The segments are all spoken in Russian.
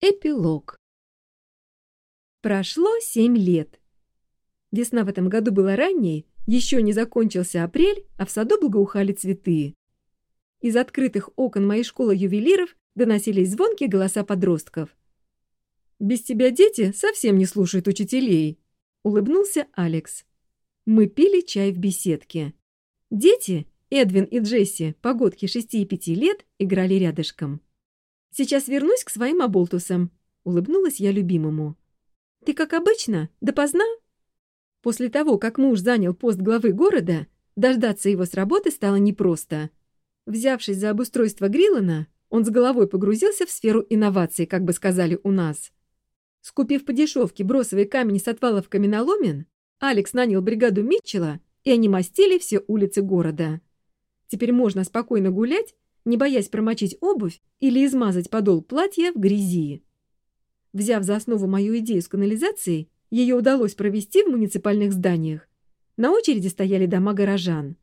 Эпилог. Прошло семь лет. Весна в этом году была ранней, еще не закончился апрель, а в саду благоухали цветы. Из открытых окон моей школы ювелиров доносились звонкие голоса подростков. «Без тебя дети совсем не слушают учителей», — улыбнулся Алекс. Мы пили чай в беседке. Дети, Эдвин и Джесси, погодки шести и пяти лет, играли рядышком. Сейчас вернусь к своим оболтусам», — улыбнулась я любимому. «Ты как обычно? Допоздна?» После того, как муж занял пост главы города, дождаться его с работы стало непросто. Взявшись за обустройство Гриллана, он с головой погрузился в сферу инноваций, как бы сказали у нас. Скупив по дешевке бросовый камень с отвалов каменоломен, Алекс нанял бригаду Митчелла, и они мастили все улицы города. Теперь можно спокойно гулять не боясь промочить обувь или измазать подол платья в грязи. Взяв за основу мою идею с канализацией, ее удалось провести в муниципальных зданиях. На очереди стояли дома горожан.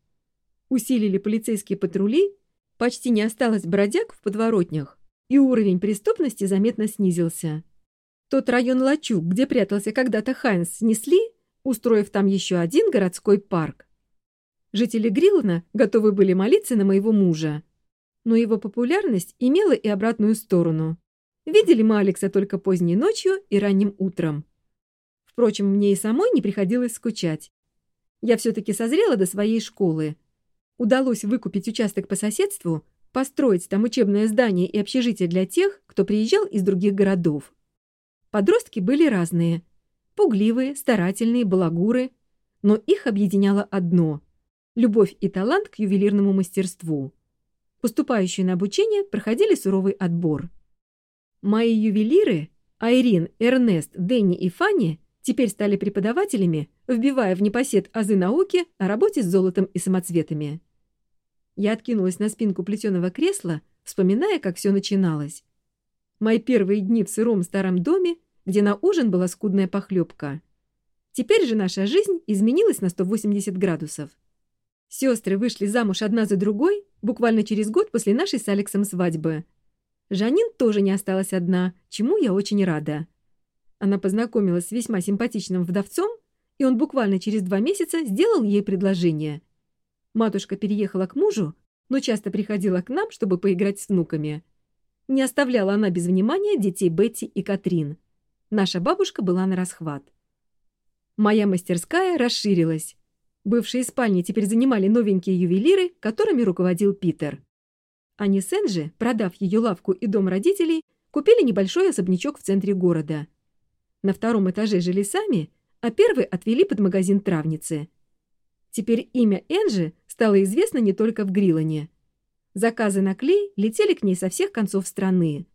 Усилили полицейские патрули, почти не осталось бродяг в подворотнях, и уровень преступности заметно снизился. Тот район Лачуг, где прятался когда-то Хайнс, снесли, устроив там еще один городской парк. Жители Гриллана готовы были молиться на моего мужа но его популярность имела и обратную сторону. Видели мы Алекса только поздней ночью и ранним утром. Впрочем, мне и самой не приходилось скучать. Я все-таки созрела до своей школы. Удалось выкупить участок по соседству, построить там учебное здание и общежитие для тех, кто приезжал из других городов. Подростки были разные. Пугливые, старательные, балагуры. Но их объединяло одно – любовь и талант к ювелирному мастерству – поступающие на обучение, проходили суровый отбор. Мои ювелиры Айрин, Эрнест, Дэнни и Фанни теперь стали преподавателями, вбивая в непосед азы науки о работе с золотом и самоцветами. Я откинулась на спинку плетеного кресла, вспоминая, как все начиналось. Мои первые дни в сыром старом доме, где на ужин была скудная похлебка. Теперь же наша жизнь изменилась на 180 градусов. Сестры вышли замуж одна за другой буквально через год после нашей с Алексом свадьбы. Жанин тоже не осталась одна, чему я очень рада. Она познакомилась с весьма симпатичным вдовцом, и он буквально через два месяца сделал ей предложение. Матушка переехала к мужу, но часто приходила к нам, чтобы поиграть с внуками. Не оставляла она без внимания детей Бетти и Катрин. Наша бабушка была на расхват. Моя мастерская расширилась. Бывшие спальни теперь занимали новенькие ювелиры, которыми руководил Питер. Они с Энджи, продав ее лавку и дом родителей, купили небольшой особнячок в центре города. На втором этаже жили сами, а первый отвели под магазин травницы. Теперь имя Энджи стало известно не только в Грилане. Заказы на клей летели к ней со всех концов страны.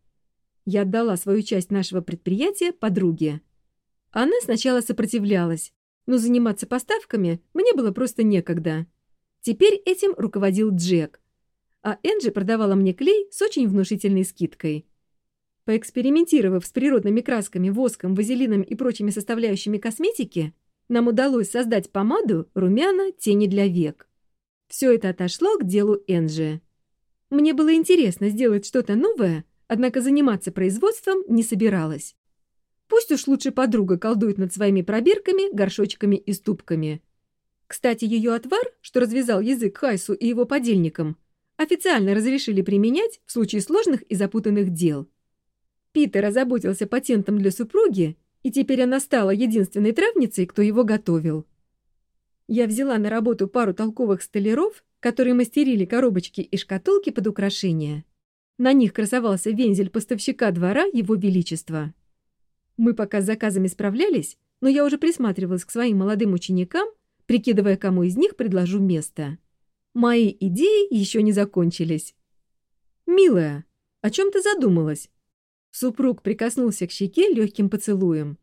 Я отдала свою часть нашего предприятия подруге. Она сначала сопротивлялась, но заниматься поставками мне было просто некогда. Теперь этим руководил Джек. А Энджи продавала мне клей с очень внушительной скидкой. Поэкспериментировав с природными красками, воском, вазелином и прочими составляющими косметики, нам удалось создать помаду, румяна, тени для век. Все это отошло к делу Энджи. Мне было интересно сделать что-то новое, однако заниматься производством не собиралась. Пусть уж лучше подруга колдует над своими пробирками, горшочками и ступками. Кстати, ее отвар, что развязал язык Хайсу и его подельникам, официально разрешили применять в случае сложных и запутанных дел. Питер озаботился патентом для супруги, и теперь она стала единственной травницей, кто его готовил. Я взяла на работу пару толковых столяров, которые мастерили коробочки и шкатулки под украшения. На них красовался вензель поставщика двора Его Величества. Мы пока с заказами справлялись, но я уже присматривалась к своим молодым ученикам, прикидывая, кому из них предложу место. Мои идеи еще не закончились. «Милая, о чем ты задумалась?» Супруг прикоснулся к щеке легким поцелуем.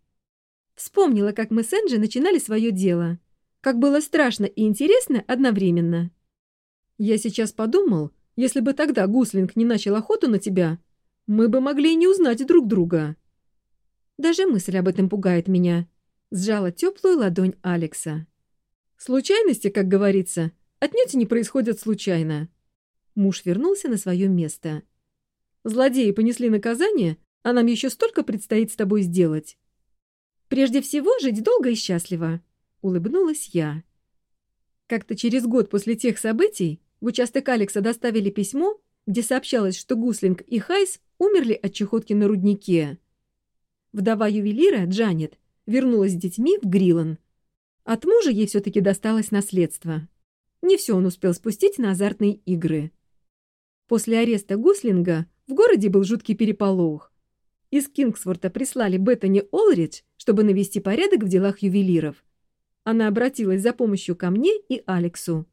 Вспомнила, как мы с Энджи начинали свое дело. Как было страшно и интересно одновременно. «Я сейчас подумал, если бы тогда Гуслинг не начал охоту на тебя, мы бы могли и не узнать друг друга», Даже мысль об этом пугает меня. Сжала теплую ладонь Алекса. Случайности, как говорится, отнюдь не происходят случайно. Муж вернулся на свое место. Злодеи понесли наказание, А нам еще столько предстоит с тобой сделать. Прежде всего, жить долго и счастливо, — улыбнулась я. Как-то через год после тех событий в участок Алекса доставили письмо, где сообщалось, что Гуслинг и Хайс умерли от чехотки на руднике. Вдова ювелира, Джанет, вернулась с детьми в Грилан. От мужа ей все-таки досталось наследство. Не все он успел спустить на азартные игры. После ареста Гуслинга в городе был жуткий переполох. Из Кингсворта прислали Беттани Олридж, чтобы навести порядок в делах ювелиров. Она обратилась за помощью ко мне и Алексу.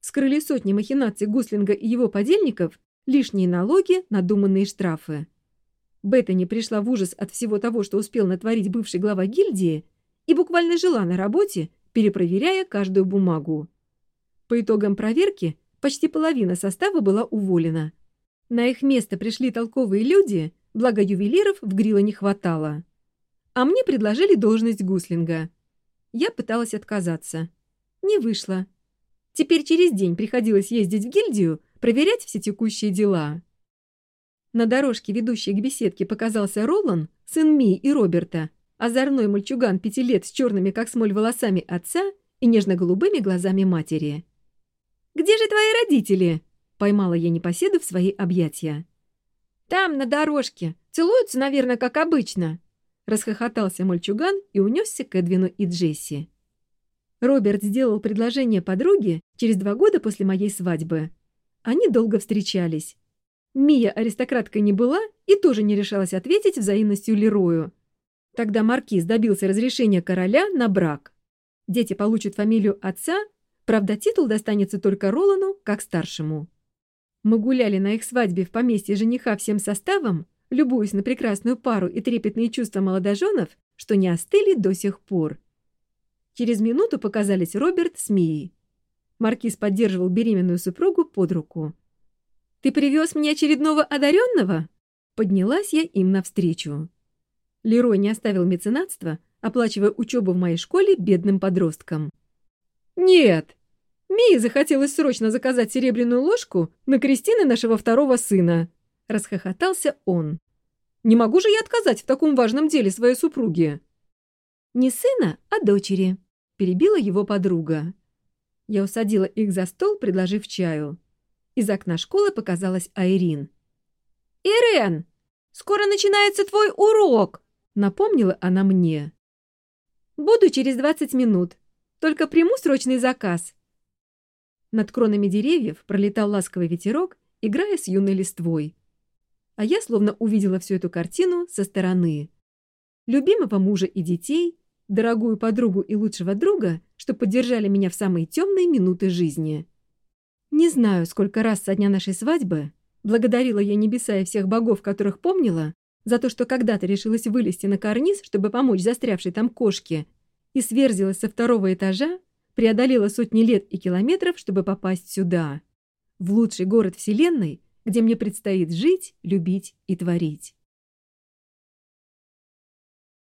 Скрыли сотни махинаций Гуслинга и его подельников, лишние налоги, надуманные штрафы. Беттани пришла в ужас от всего того, что успел натворить бывший глава гильдии, и буквально жила на работе, перепроверяя каждую бумагу. По итогам проверки почти половина состава была уволена. На их место пришли толковые люди, благо ювелиров в Грила не хватало. А мне предложили должность гуслинга. Я пыталась отказаться. Не вышло. Теперь через день приходилось ездить в гильдию, проверять все текущие дела. На дорожке, ведущей к беседке, показался Ролан, сын Мии и Роберта, озорной мальчуган пяти лет с черными, как смоль, волосами отца и нежно-голубыми глазами матери. «Где же твои родители?» — поймала я непоседу в свои объятия. «Там, на дорожке. Целуются, наверное, как обычно», — расхохотался мальчуган и унесся к Эдвину и Джесси. Роберт сделал предложение подруге через два года после моей свадьбы. Они долго встречались. Мия аристократкой не была и тоже не решалась ответить взаимностью Лерою. Тогда маркиз добился разрешения короля на брак. Дети получат фамилию отца, правда, титул достанется только Ролану, как старшему. Мы гуляли на их свадьбе в поместье жениха всем составом, любуясь на прекрасную пару и трепетные чувства молодоженов, что не остыли до сих пор. Через минуту показались Роберт с Мией. Маркиз поддерживал беременную супругу под руку. «Ты привез мне очередного одаренного?» Поднялась я им навстречу. Лерой не оставил меценатства, оплачивая учебу в моей школе бедным подросткам. «Нет!» Мии захотелось срочно заказать серебряную ложку на крестины нашего второго сына. Расхохотался он. «Не могу же я отказать в таком важном деле своей супруге?» «Не сына, а дочери», — перебила его подруга. Я усадила их за стол, предложив чаю. и окна школы показалась Айрин. «Ирен, скоро начинается твой урок!» — напомнила она мне. «Буду через 20 минут. Только приму срочный заказ». Над кронами деревьев пролетал ласковый ветерок, играя с юной листвой. А я словно увидела всю эту картину со стороны. Любимого мужа и детей, дорогую подругу и лучшего друга, что поддержали меня в самые темные минуты жизни. Не знаю, сколько раз со дня нашей свадьбы благодарила я небеса и всех богов, которых помнила, за то, что когда-то решилась вылезти на карниз, чтобы помочь застрявшей там кошке, и сверзилась со второго этажа, преодолела сотни лет и километров, чтобы попасть сюда, в лучший город Вселенной, где мне предстоит жить, любить и творить.